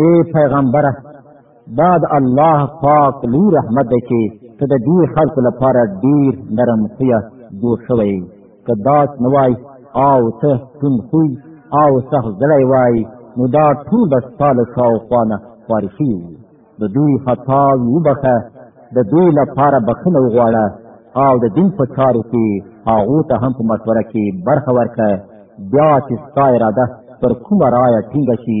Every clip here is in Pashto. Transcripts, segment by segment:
اے پیغمبره دا د الله پاک لوی رحمت دی چې ته د دې خلکو لپاره ډیر نرم خویه جوړ شوی که داس نه وای او ته تون خوی او سخت زړی وای نو دا ټول د ستاله شاوخوا نه خوارې شوي وو د دوی خطاوې وبخښه د دوی لپاره بخښنه وغواړه او د دین په چارو کې هغو ته هم په مشوره کې برخه ورکړه بیا چې ستا اراده پر کومه رایه ټینګه شي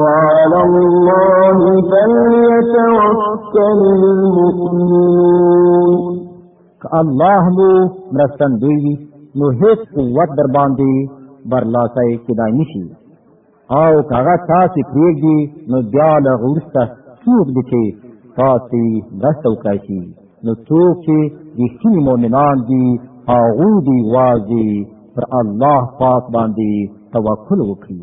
وعلى الله فليتوكل المؤمنون که الله مو مرستندوی وي نو هیڅ قوت در باندې برلاسه کېدای نشي او که هغه تاسې پرېږدي نو بیا له هغه وروسته څوک دي چې تاسې مرسته وکړای شي نو څوک چې رښتیني مؤمنان دي هغوی دي یوازې پر الله پاک باندې توکل وکړي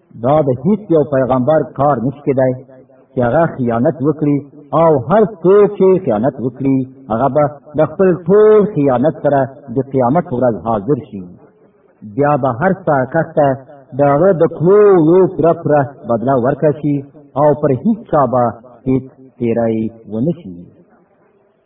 دا د هیڅ یو پیغمبر کار نشکی دی چې هغه خیانت وکړي او هر څوک چې خیانت وکړي هغه به د خپل ټول خیانت سره د قیامت ورځ حاضر شي بیا به هر څه کښته د هغه د کلو یو پوره پوره بدلا ورکړي او پر هیڅ چا به هیڅ تیرای ونشي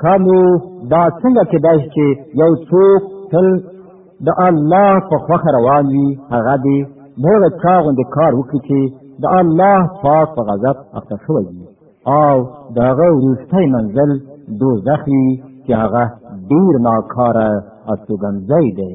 خامو دا څنګه کېدای چې یو څوک تل د الله په خوخه روان وي هغه دی نور چا غوندې کار وکړي چې د الله پاک په غضب اخته شوی وي او د هغه وروستی منزل دوزخ وي چې هغه ډیر ناکاره استوګنځی دی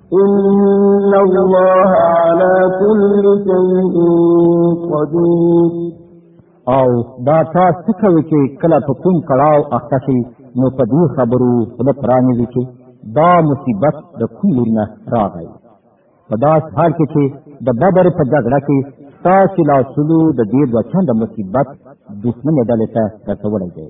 إن الله على كل شيء قدير او دا تاسو څه کوي چې کله په کوم کړهو اخته شي نو په دې خبرو خپل پرانی دي چې دا مصیبت د کوم نه راغی په داس حال کې چې د بدر په جګړه کې تاسو لا سلو د دې د چند مصیبت دښمن ډلې ته رسولای دی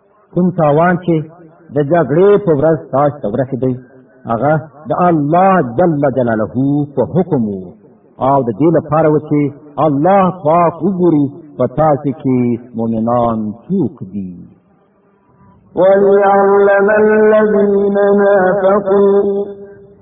کوم تاوان چې د جګړې په ورځ تاسو ته ورسېدی هغه د الله جل جلاله په حکم او د دې لپاره و چې الله پاک وګوري په تاسو کې مؤمنان څوک دي وليعلم الذين نافقوا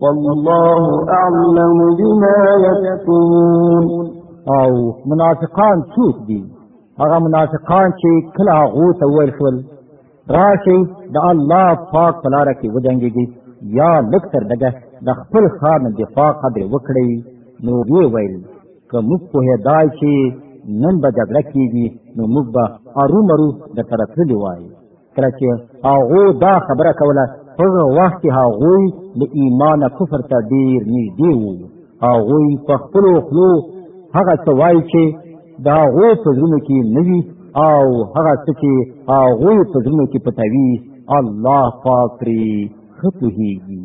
والله اعلم بما يكتمون او منافقان څوک دي هغه منافقان چې کله هغه ته ویل شول راشي د الله پاک په لار کې وجنګيږي یا لږ تر دغه د خپل خار نه دفاع قدر وکړي نو وی ویل که موږ په هداي چې نن به جګړه کیږي نو موږ به ارومرو د ترتلی وایي کله چې هغه دا خبره کوله هغه وخت هغه د ایمان کفر ته ډیر نږدې وو هغه په خپل خلو هغه څه وایي چې دا غو په زړه کې نوي او هغه څه چې هغه په زړه کې پټوي الله پاک پرې خپوهیږي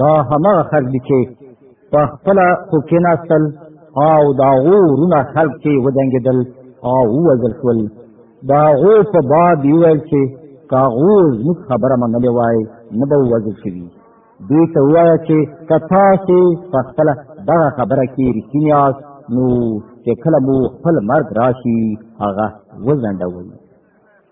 دا همغه خلک دي چې په خپل خو کې ناستل او دا غورونه خلک کې ودنګېدل او وځل شول دا غو په باد ویل چې کا غوز نو خبره منلې وای نه به وځل شي دوی ته وایي چې کتا سي په خپل دا خبره کې رښتینی آس نو چې کله مو خپل مرګ راشي هغه وزنده وي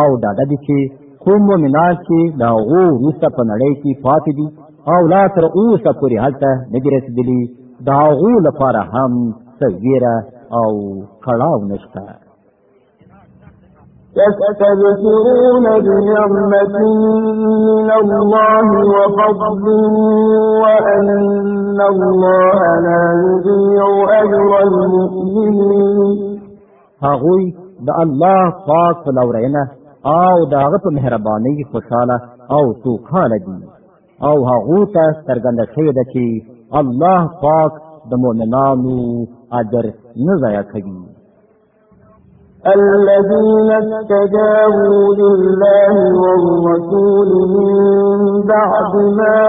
او ډاډه دي چې کوم مؤمنان چې د هغو وروسته په نړۍ کې پاتې دي او لا تر اوسه پورې هلته نه دي رسېدلي د هغو لپاره هم څه ویره او کړاو نشته تستبشرون بنعمة من الله وفضل وأن الله لا يضيع أجر المؤمنين هغوی د الله پاک په لورینه او د هغه په مهربانۍ خوشاله او سوکاله دي او هغه ته څرګنده شوې ده چې الله پاک د مؤمنانو اجر نه ضایع کوي الذين استجابوا لله والرسول من بعد ما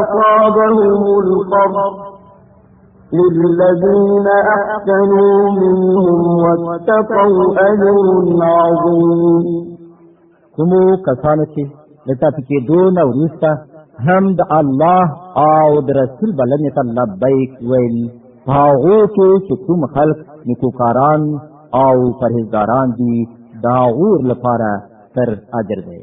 أصابهم القرح للذين أحسنوا منهم واتقوا أجر عظيم کومو کسانو چې د تاسو کې دون او نستا هم د الله او د رسول بلنې ته لبیک ویل هغه کې چې کوم خلق نیکوکاران او پرهیزګاران دي دا غور لپاره تر اجر دی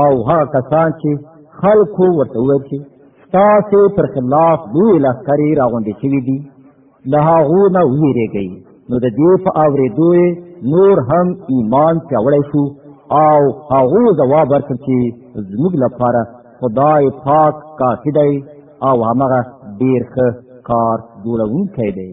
او هغه کسان چې خلکو ورته وویل چې ستاسو پر خلاف لوی لښکرې راغونډې شوي دي له هغو نه ویرېږئ نو د دې په اورېدو نور هم ایمان پیاوړی شو او هغه جواب ورکړ چې زموږ لپاره خدای پاک کافی دی او هغه ډیر ښه کار جوړونکی دی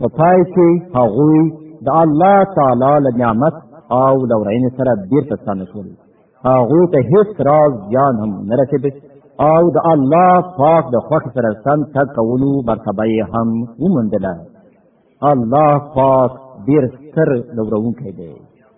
په پای کې هغوی د الله تعالی له نعمت او له ورینې سره بیرته ستانه شول هغوی ته هیڅ راز زیان هم نه رسېد او د الله پاک د خوښې سره سم تګ کولو مرتبه یې هم وموندله الله پاک ډېر ستر لورونکی دی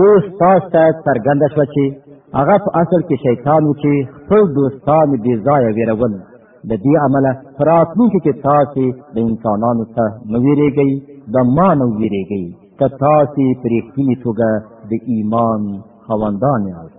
اوس تاسو ته څرګنده شوه چې هغه په اصل کې شیطان و چې خپل دوستان بې ځایه ویرول د دې عمله په راتلونکي کې تاسې د انسانانو ته مه ویرېږئ د ما نه ویرېږئ که تاسې په رښتینې توګه د ایمان خاوندان یاست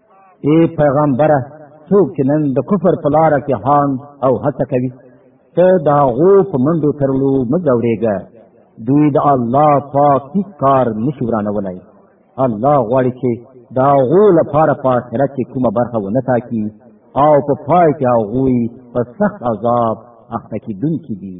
ای پیغمبره څوک چې نن د کفر په لاره کې حان او هڅه کوي ته د هغو په منډو ترلو مه ځورېږه دوی د الله پاک هیڅ کار نشي ورانولی الله غواړي چې د هغو لپاره په آخرت کې کومه برخه ونه ټاکي او په پای کې هغوی په سخت عذاب اخته کېدونکي دي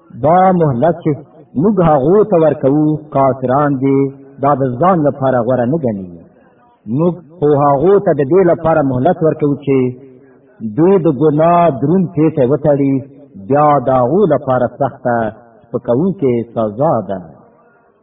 دا مهلت چې موږ هغو ته ورکوو کافران دي دا د ځان لپاره غوره نه ګڼي موږ خو هغو ته د دې لپاره مهلت ورکوو چې دوی د ګناه درون پېټی وتړي بیا د هغو لپاره سخته سپکوونکې سزا ده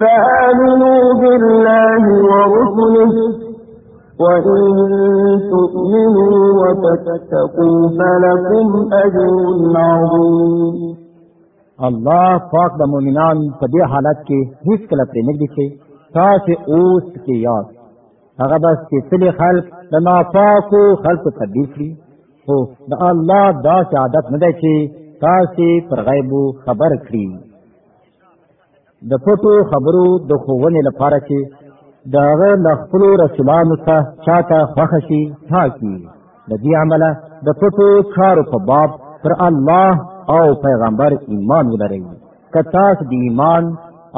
فآمنوا بالله ورسله وإن تؤمنوا وتتقوا فلكم أجر عظيم الله پاک د مؤمنان په دې حالت کې هیڅ کله پرې نه دي چې تاسو اوس کې یاد هغه بس چې څلې خلق د ناپاکو خلق تبدیل کړي خو د الله دا عادت نه دی چې تاسو پر غیبو خبر کړی د پټو خبرو د خوونې لپاره چې د هغه له خپلو رسولانو څخه چاته خوښه شي ټاکي د دې عمله د پټو چارو په باب پر الله او پیغمبر ایمان ولرئ که تاسو د ایمان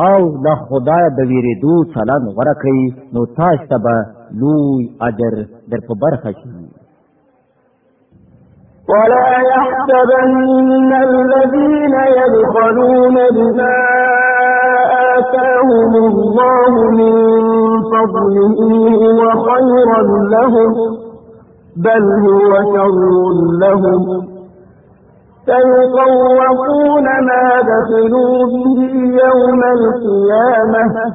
او له خدای د ویریدو چلن غوره کړئ نو تاسو ته به لوی اجر در په برخه شي ولا يحسبن الذين يبخلون بما آتاهم الله من فضله هو خيرا لهم بل هو شر لهم سيطوقون ما دخلوا به يوم القيامة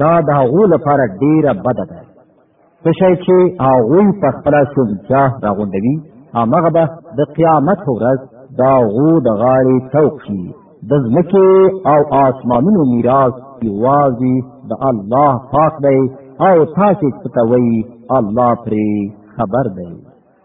دا د هغو لپاره ډیره بده ده څه شی چې هغوی په خپله شونتیا راغونډوي همغه به د قیامت ورځ د هغو د غاړې توق شي د ځمکې او آسمانونو میراث یوازې د الله پاک دی او تاسې څه کوئ الله پرې خبر دی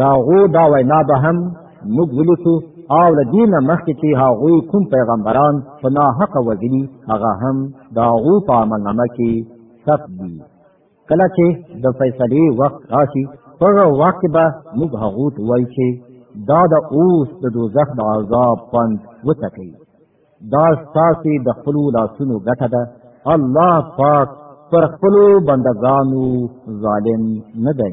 دا غو دا وینا به هم موږ ولوسو او له دې نه مخکې چې هغوی کوم پیغمبران په ناحقه وژلي هغه هم د هغو په عملنامه کې ثبت دي کله چې د فیصلې وخت راشي په هغه وخت کې به موږ هغو ته وایي چې دا د اوس د دوزخ د عذاب خوند وڅکئ دا ستاسو د خپل لاسونو ګټه ده الله پاک پر خپل بندگانو ظالم نه دی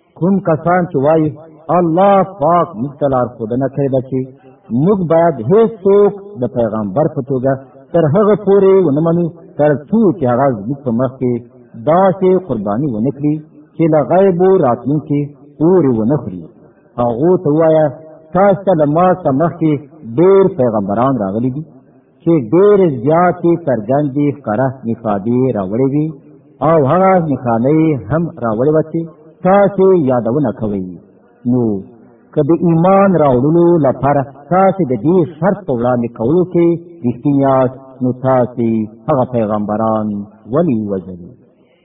کوم کسان چې وایي الله پاک موږ ته لارښودنه کړې ده چې موږ باید هیڅوک د پیغمبر په توګه تر هغه پورې ونه منو تر څو چې هغه زموږ په مخ کې داسې قرباني ونه کړي چې له غیبو راتلونکي پورې ونه خوري هغو ته ووایه تاسو ته له ما څخه مخکې ډېر پیغمبران راغلي دي چې ډېر زیاتې څرګندې ښکاره نښانې راوړې وي او هغه نښانې هم راوړې وه چې تاسې یادونه کوئ نو که د ایمان راوړلو لپاره تاسې د دې شرط په وړاندې کولو کې رښتینی یاست نو تاسې هغه پیغمبران ولې وژلي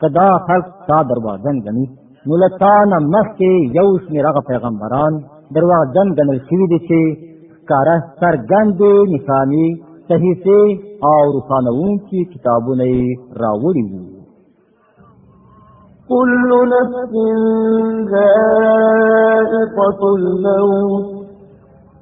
که دا خلق تا دروازن غني نو له تا نه مخکې یو شمېر هغه پیغمبران دروازن ګڼل شوي دي چې ښکاره څرګندې نښانې صحیفې او روښانوونکي کتابونه یې راوړي وو كل نفس ذائقة الموت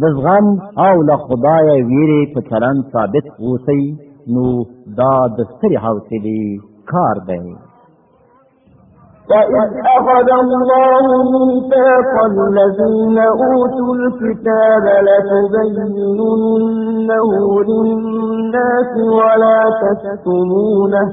د زغم او له خدایه ویرې په چلند ثابت اوسئ نو دا د سترې حوصلې کار دی وإذ أخذ الله ميثاق الذين أوتوا الكتاب لتبيننه للناس ولا تكتمونه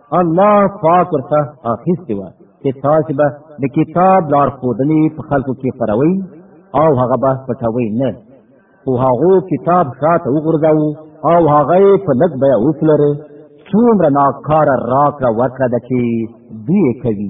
الله پاک ورته اخیستې وه چې تاسو به د کتاب لارښودنې په خلکو کې خپروئ او هغه به پټوئ نه خو هغو کتاب شاته وغورځاوه او هغه یې په لږ بیه وپلوره څومره ناکاره راکړه ورکړه ده چې دوی کوي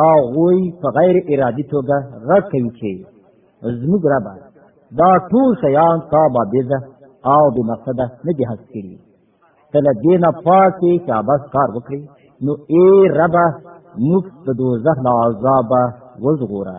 هغوی په غیر ارادي توګه غږ کوي چې زموږ ربه دا ټول شیان تا بابیزه او بې مقصده نه دي هڅ کړي ته له دې نه پاتې چې عبس کار وکړي نو ای ربه موږ د دوزخ له عذابه وژغوره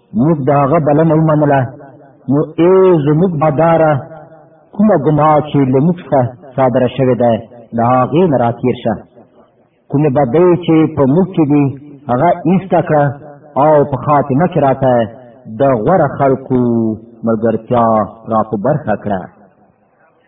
موږ د هغه بلنه ومنله نو ای زموږ بداره کومه ګناه چې له موږ څخه صادره شوې ده د هغې نه راتېر شه کومې بدۍ چې په موږ کې دي هغه ایسته کړه او په خاتمه کې راته د غوره خلکو ملګرتیا را په برخه کړه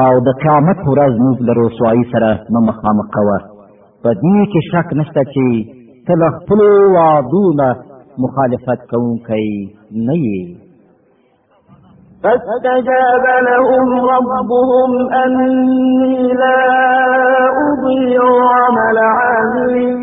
او د قیامت ورځ موږ له رسوایی سره مه مخامخ کوه په دې کې شک نشته چې ته له خپلو وعدو نه مخالفت کوونکی نه یې فاستجاب لهم ربهم أني لا أضيع عمل عامل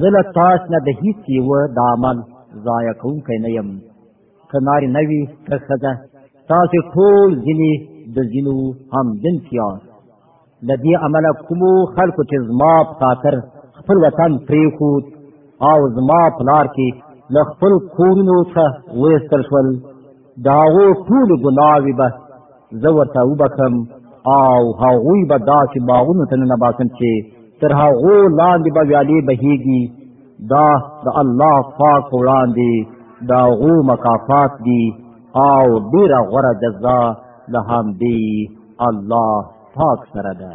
زه له تاسو نه د هیڅ یوه د عمل ضایع کوونکی نه یم که ناري نه وي که ښځه تاسو ټول ځینې د ځینو هم جنس یاست له دې امله کومو خلکو چې زما په خاطر خپل وطن پرېښود او زما په لار کې له خپل کورونو څخه ویستل شول د هغو ټولې ګناوې به زه ورته وبخم او هغوی به داسې باغونو ته ننباسم چې تر هغو لاندې به ویالې بهیږي دا د الله پاک وړاندې د هغو مکافات دي او ډېره غوره جزا له همدې الله پاک سره ده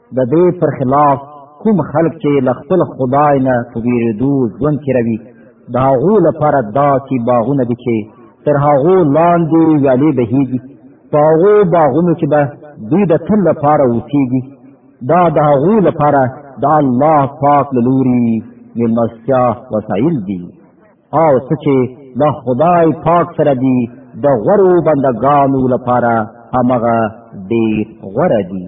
د دې پر خلاف کوم خلک چې له خپل خدای نه په ویرېدو ژوند تېروي د هغو لپاره داسې باغونه دي چې تر هغو لاندې ویالې بهیږي په هغو باغونو کې به دوی د تل لپاره اوسیږي دا د هغو لپاره د الله پاک له لوري مېلمستیا وسایل دي او څه چې له خدای پاک سره دي د غورو بندګانو لپاره همغه ډېر غوره دي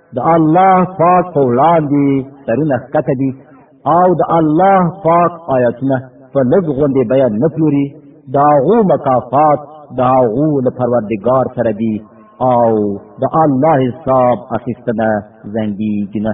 د الله پاک په وړاندې سرونه ښکته دي او د الله پاک آیاتونه په لږ غوندې بیان نه پلوري د هغو مکافات د هغو له پروردګار سره دي او د الله حساب اخیستنه ځنډېږي نه